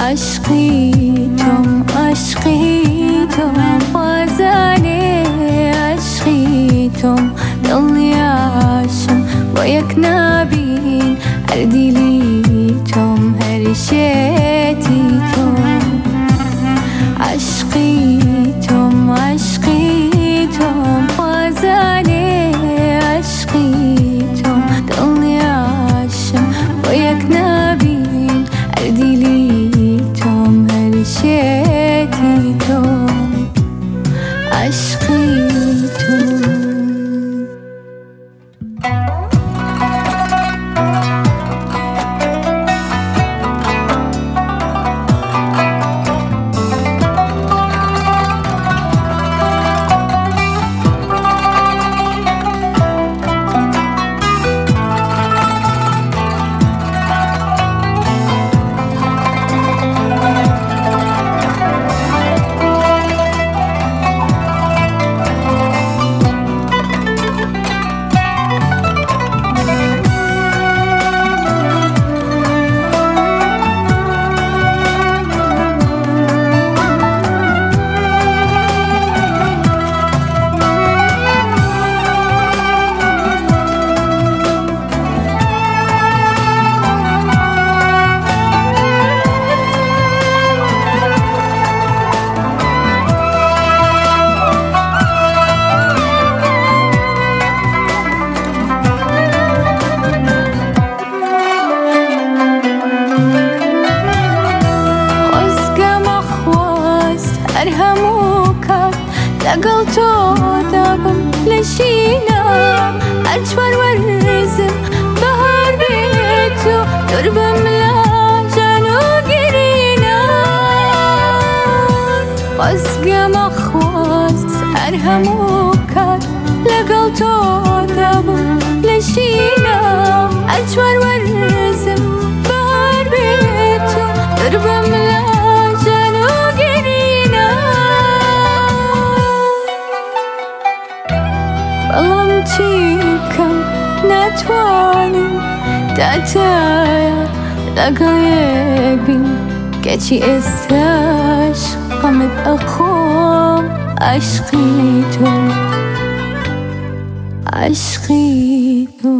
عشقيتم عشقيتم غزالي عشقيتم ضلي عاشم وياك نابين أردليتم هرشيتيتم عشقيتم عشقيتم هرشيتيتم عشقيتم أرهموك. لقلتو دابم لشينا أجمر والرزم بهار بيتو تربم لا جانو قرينا وازقى مخواست أرهموك. لقلتو دابم لشينا أجمر والرزم نتوانیم تتایم لەگەڵ یەکبین کەچی ئێستاش قەمت ئەخۆم عشقی تۆ عشقی تۆ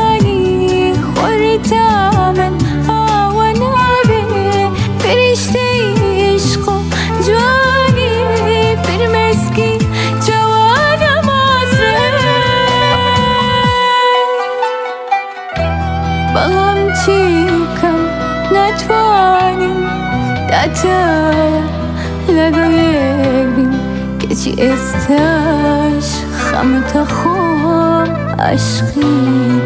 فانی دتا لگوی بین که چی استاش خم تا عشقی.